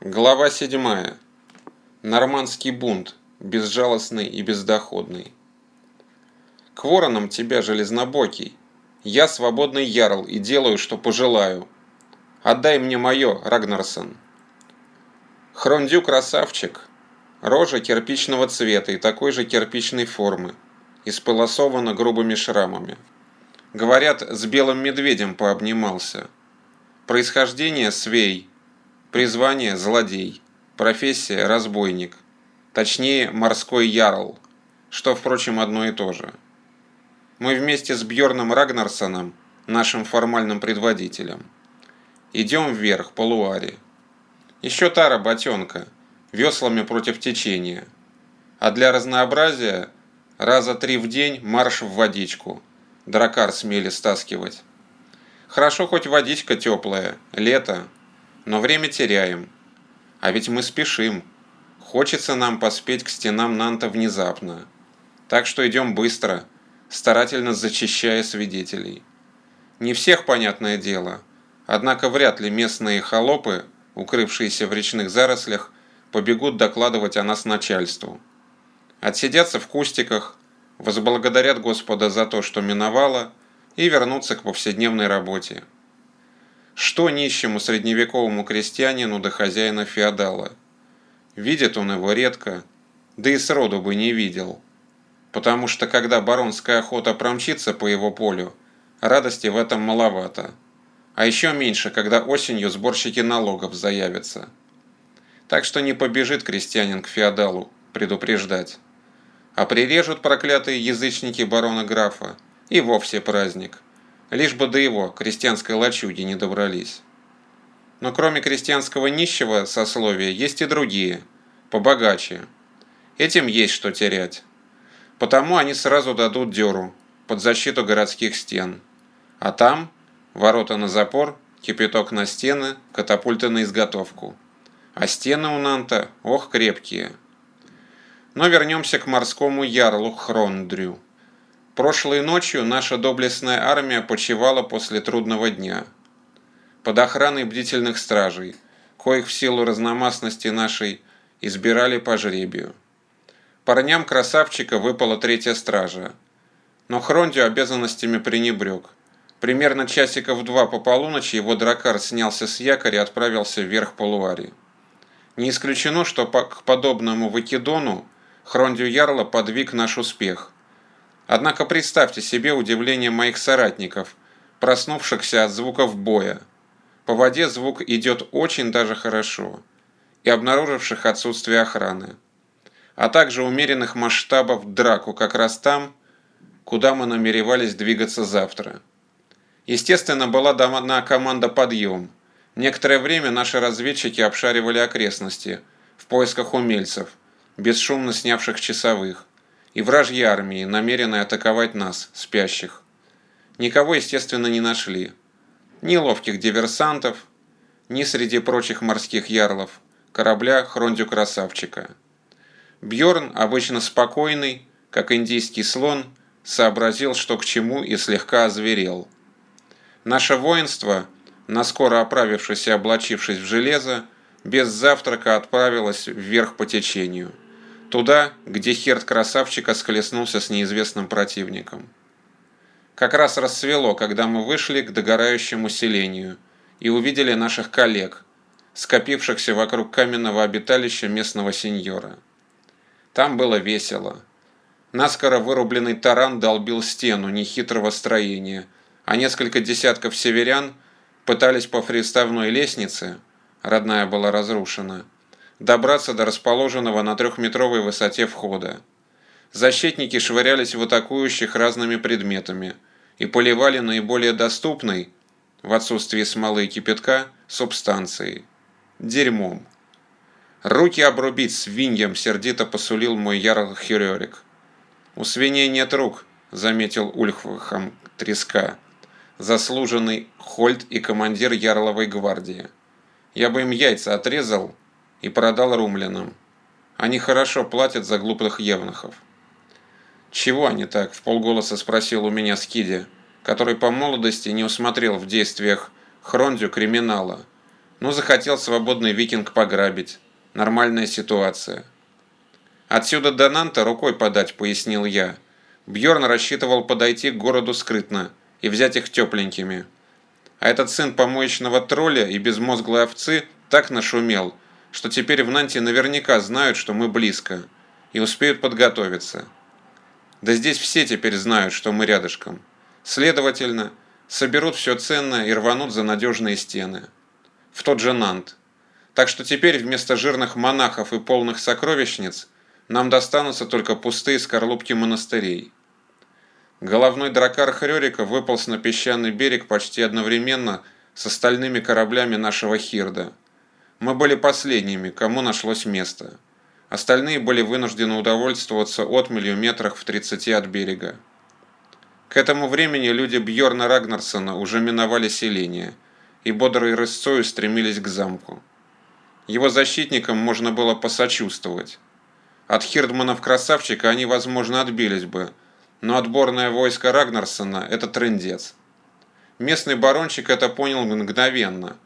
Глава 7. Нормандский бунт. Безжалостный и бездоходный. К воронам тебя, железнобокий. Я свободный ярл и делаю, что пожелаю. Отдай мне мое, Рагнарсон. Хрондю красавчик. Рожа кирпичного цвета и такой же кирпичной формы. Исполосована грубыми шрамами. Говорят, с белым медведем пообнимался. Происхождение свей – Призвание – злодей. Профессия – разбойник. Точнее, морской ярл, что, впрочем, одно и то же. Мы вместе с Бьорном Рагнарсоном, нашим формальным предводителем, идем вверх по Луаре. Еще та работенка, веслами против течения. А для разнообразия раза три в день марш в водичку. Дракар смели стаскивать. Хорошо хоть водичка теплая, лето, но время теряем. А ведь мы спешим. Хочется нам поспеть к стенам Нанта внезапно. Так что идем быстро, старательно зачищая свидетелей. Не всех, понятное дело, однако вряд ли местные холопы, укрывшиеся в речных зарослях, побегут докладывать о нас начальству. Отсидятся в кустиках, возблагодарят Господа за то, что миновало, и вернутся к повседневной работе. Что нищему средневековому крестьянину до хозяина феодала? Видит он его редко, да и сроду бы не видел. Потому что когда баронская охота промчится по его полю, радости в этом маловато. А еще меньше, когда осенью сборщики налогов заявятся. Так что не побежит крестьянин к феодалу предупреждать. А прирежут проклятые язычники барона графа, и вовсе праздник – лишь бы до его, крестьянской лачуги, не добрались. Но кроме крестьянского нищего сословия есть и другие, побогаче. Этим есть что терять. Потому они сразу дадут дёру под защиту городских стен. А там ворота на запор, кипяток на стены, катапульты на изготовку. А стены у Нанта, ох, крепкие. Но вернемся к морскому ярлу Хрондрю. Прошлой ночью наша доблестная армия почивала после трудного дня. Под охраной бдительных стражей, коих в силу разномастности нашей избирали по жребию. Парням красавчика выпала третья стража. Но Хрондю обязанностями пренебрег. Примерно часиков два по полуночи его дракар снялся с якоря и отправился вверх по Луаре. Не исключено, что к подобному выкидону Хрондю Ярла подвиг наш успех – Однако представьте себе удивление моих соратников, проснувшихся от звуков боя. По воде звук идет очень даже хорошо, и обнаруживших отсутствие охраны, а также умеренных масштабов драку как раз там, куда мы намеревались двигаться завтра. Естественно, была дана команда «Подъем». Некоторое время наши разведчики обшаривали окрестности в поисках умельцев, бесшумно снявших часовых и вражьей армии, намеренной атаковать нас, спящих. Никого, естественно, не нашли. Ни ловких диверсантов, ни среди прочих морских ярлов, корабля Хрондю Красавчика. Бьорн, обычно спокойный, как индийский слон, сообразил, что к чему и слегка озверел. Наше воинство, наскоро оправившись и облачившись в железо, без завтрака отправилось вверх по течению. Туда, где Херт красавчика схлестнулся с неизвестным противником. Как раз рассвело, когда мы вышли к догорающему селению и увидели наших коллег, скопившихся вокруг каменного обиталища местного сеньора. Там было весело. Наскоро вырубленный таран долбил стену нехитрого строения, а несколько десятков северян пытались по фриставной лестнице, родная была разрушена, добраться до расположенного на трехметровой высоте входа. Защитники швырялись в атакующих разными предметами и поливали наиболее доступной, в отсутствии смолы и кипятка, субстанцией – дерьмом. «Руки обрубить свиньям!» – сердито посулил мой ярл Хюрерик. «У свиней нет рук», – заметил Ульхвахам Треска, заслуженный Хольд и командир Ярловой гвардии. «Я бы им яйца отрезал, и продал румлянам. Они хорошо платят за глупых евнухов. «Чего они так?» – в полголоса спросил у меня Скиди, который по молодости не усмотрел в действиях Хрондю криминала, Ну, захотел свободный викинг пограбить. Нормальная ситуация. Отсюда до Нанта рукой подать, пояснил я. Бьорн рассчитывал подойти к городу скрытно и взять их тепленькими. А этот сын помоечного тролля и безмозглой овцы так нашумел, что теперь в Нанте наверняка знают, что мы близко, и успеют подготовиться. Да здесь все теперь знают, что мы рядышком. Следовательно, соберут все ценное и рванут за надежные стены. В тот же Нант. Так что теперь вместо жирных монахов и полных сокровищниц нам достанутся только пустые скорлупки монастырей. Головной дракар Хрёрика выполз на песчаный берег почти одновременно с остальными кораблями нашего Хирда. Мы были последними, кому нашлось место. Остальные были вынуждены удовольствоваться отмелью метрах в 30 от берега. К этому времени люди Бьорна Рагнарсона уже миновали селение и бодрой рысцой стремились к замку. Его защитникам можно было посочувствовать. От Хирдманов-красавчика они, возможно, отбились бы – но отборное войско Рагнарсона – это трындец. Местный барончик это понял мгновенно.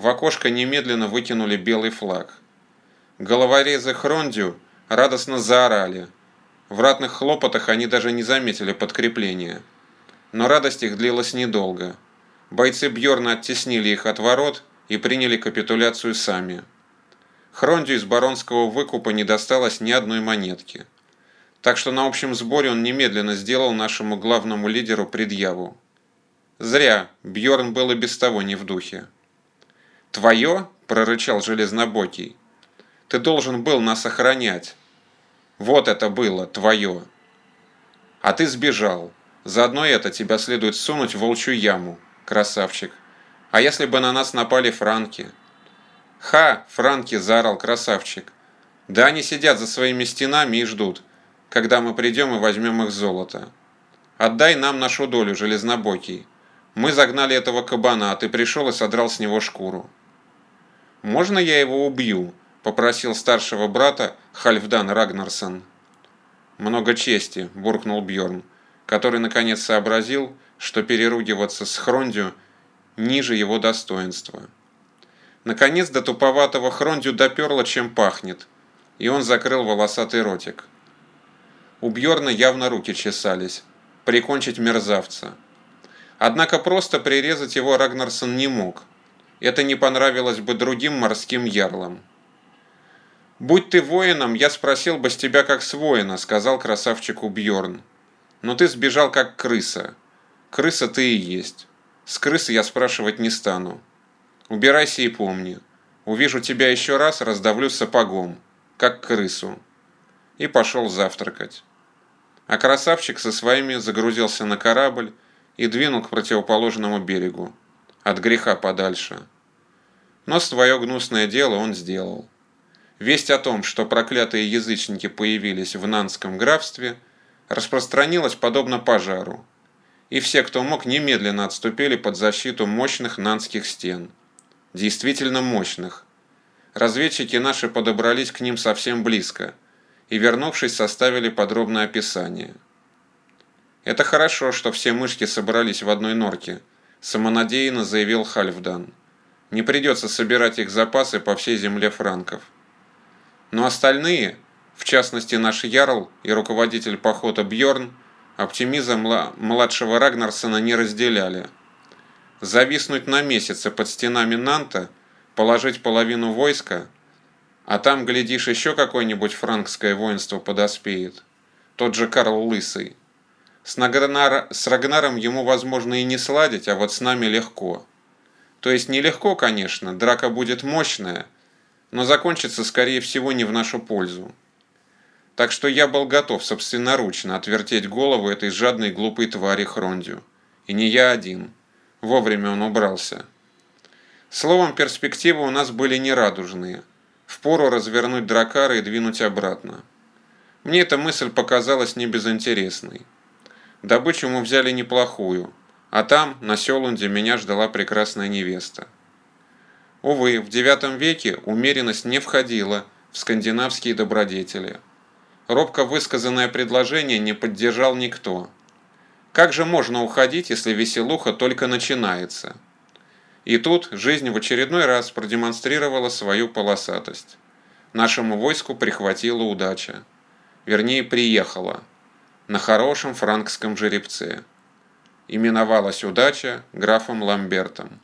В окошко немедленно выкинули белый флаг. Головорезы Хрондю радостно заорали. В ратных хлопотах они даже не заметили подкрепления. Но радость их длилась недолго. Бойцы Бьорна оттеснили их от ворот и приняли капитуляцию сами. Хрондю из баронского выкупа не досталось ни одной монетки. Так что на общем сборе он немедленно сделал нашему главному лидеру предъяву. Зря, Бьорн был и без того не в духе. «Твое?» – прорычал Железнобокий. «Ты должен был нас охранять. Вот это было, твое. А ты сбежал. Заодно это тебя следует сунуть в волчью яму, красавчик. А если бы на нас напали франки?» «Ха!» – франки заорал красавчик. «Да они сидят за своими стенами и ждут, когда мы придем и возьмем их золото. Отдай нам нашу долю, железнобокий. Мы загнали этого кабана, а ты пришел и содрал с него шкуру. Можно я его убью? Попросил старшего брата Хальфдан Рагнарсон. Много чести, буркнул Бьорн, который наконец сообразил, что переругиваться с Хрондю ниже его достоинства. Наконец до туповатого Хрондю доперло, чем пахнет, и он закрыл волосатый ротик. У Бьорна явно руки чесались. Прикончить мерзавца. Однако просто прирезать его Рагнарсон не мог. Это не понравилось бы другим морским ярлам. «Будь ты воином, я спросил бы с тебя как с воина», — сказал красавчику Бьорн. «Но ты сбежал как крыса. Крыса ты и есть. С крысы я спрашивать не стану. Убирайся и помни. Увижу тебя еще раз, раздавлю сапогом, как крысу». И пошел завтракать а красавчик со своими загрузился на корабль и двинул к противоположному берегу, от греха подальше. Но свое гнусное дело он сделал. Весть о том, что проклятые язычники появились в Нанском графстве, распространилась подобно пожару, и все, кто мог, немедленно отступили под защиту мощных нанских стен. Действительно мощных. Разведчики наши подобрались к ним совсем близко – и, вернувшись, составили подробное описание. «Это хорошо, что все мышки собрались в одной норке», – самонадеянно заявил Хальфдан. «Не придется собирать их запасы по всей земле франков». Но остальные, в частности наш Ярл и руководитель похода Бьорн, оптимизм младшего Рагнарсона не разделяли. Зависнуть на месяце под стенами Нанта, положить половину войска – а там, глядишь, еще какое-нибудь франкское воинство подоспеет. Тот же Карл Лысый. С, Награнар... с Рагнаром ему, возможно, и не сладить, а вот с нами легко. То есть нелегко, конечно, драка будет мощная, но закончится, скорее всего, не в нашу пользу. Так что я был готов собственноручно отвертеть голову этой жадной глупой твари Хрондю. И не я один. Вовремя он убрался. Словом, перспективы у нас были нерадужные. Впору развернуть дракара и двинуть обратно. Мне эта мысль показалась не безинтересной. Добычу мы взяли неплохую, а там, на Селунде, меня ждала прекрасная невеста. Увы, в IX веке умеренность не входила в скандинавские добродетели. Робко высказанное предложение не поддержал никто. Как же можно уходить, если веселуха только начинается? И тут жизнь в очередной раз продемонстрировала свою полосатость. Нашему войску прихватила удача. Вернее, приехала. На хорошем франкском жеребце. Именовалась удача графом Ламбертом.